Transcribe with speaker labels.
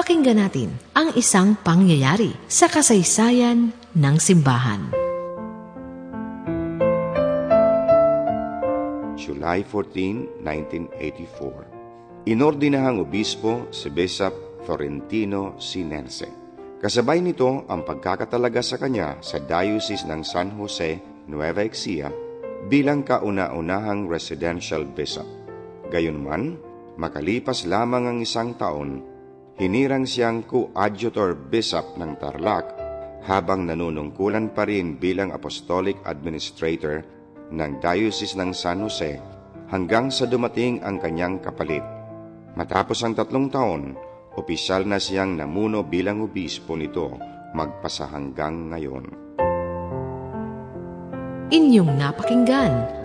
Speaker 1: Pakinggan natin ang isang pangyayari sa kasaysayan ng simbahan.
Speaker 2: July 14, 1984. Inordinahang obispo si Bishop Florentino Sinense. Kasabay nito ang pagkakatalaga sa kanya sa Diocese ng San Jose, Nueva Ecija bilang kauna-unahang residential bishop. Gayunman, makalipas lamang ang isang taon, hinirang siyang coadjutor bishop ng Tarlac habang nanunungkulan pa rin bilang apostolic administrator ng Diocese ng San Jose hanggang sa dumating ang kanyang kapalit. Matapos ang tatlong taon, opisyal na siyang namuno bilang obispo nito magpasa hanggang ngayon.
Speaker 1: Inyong napakinggan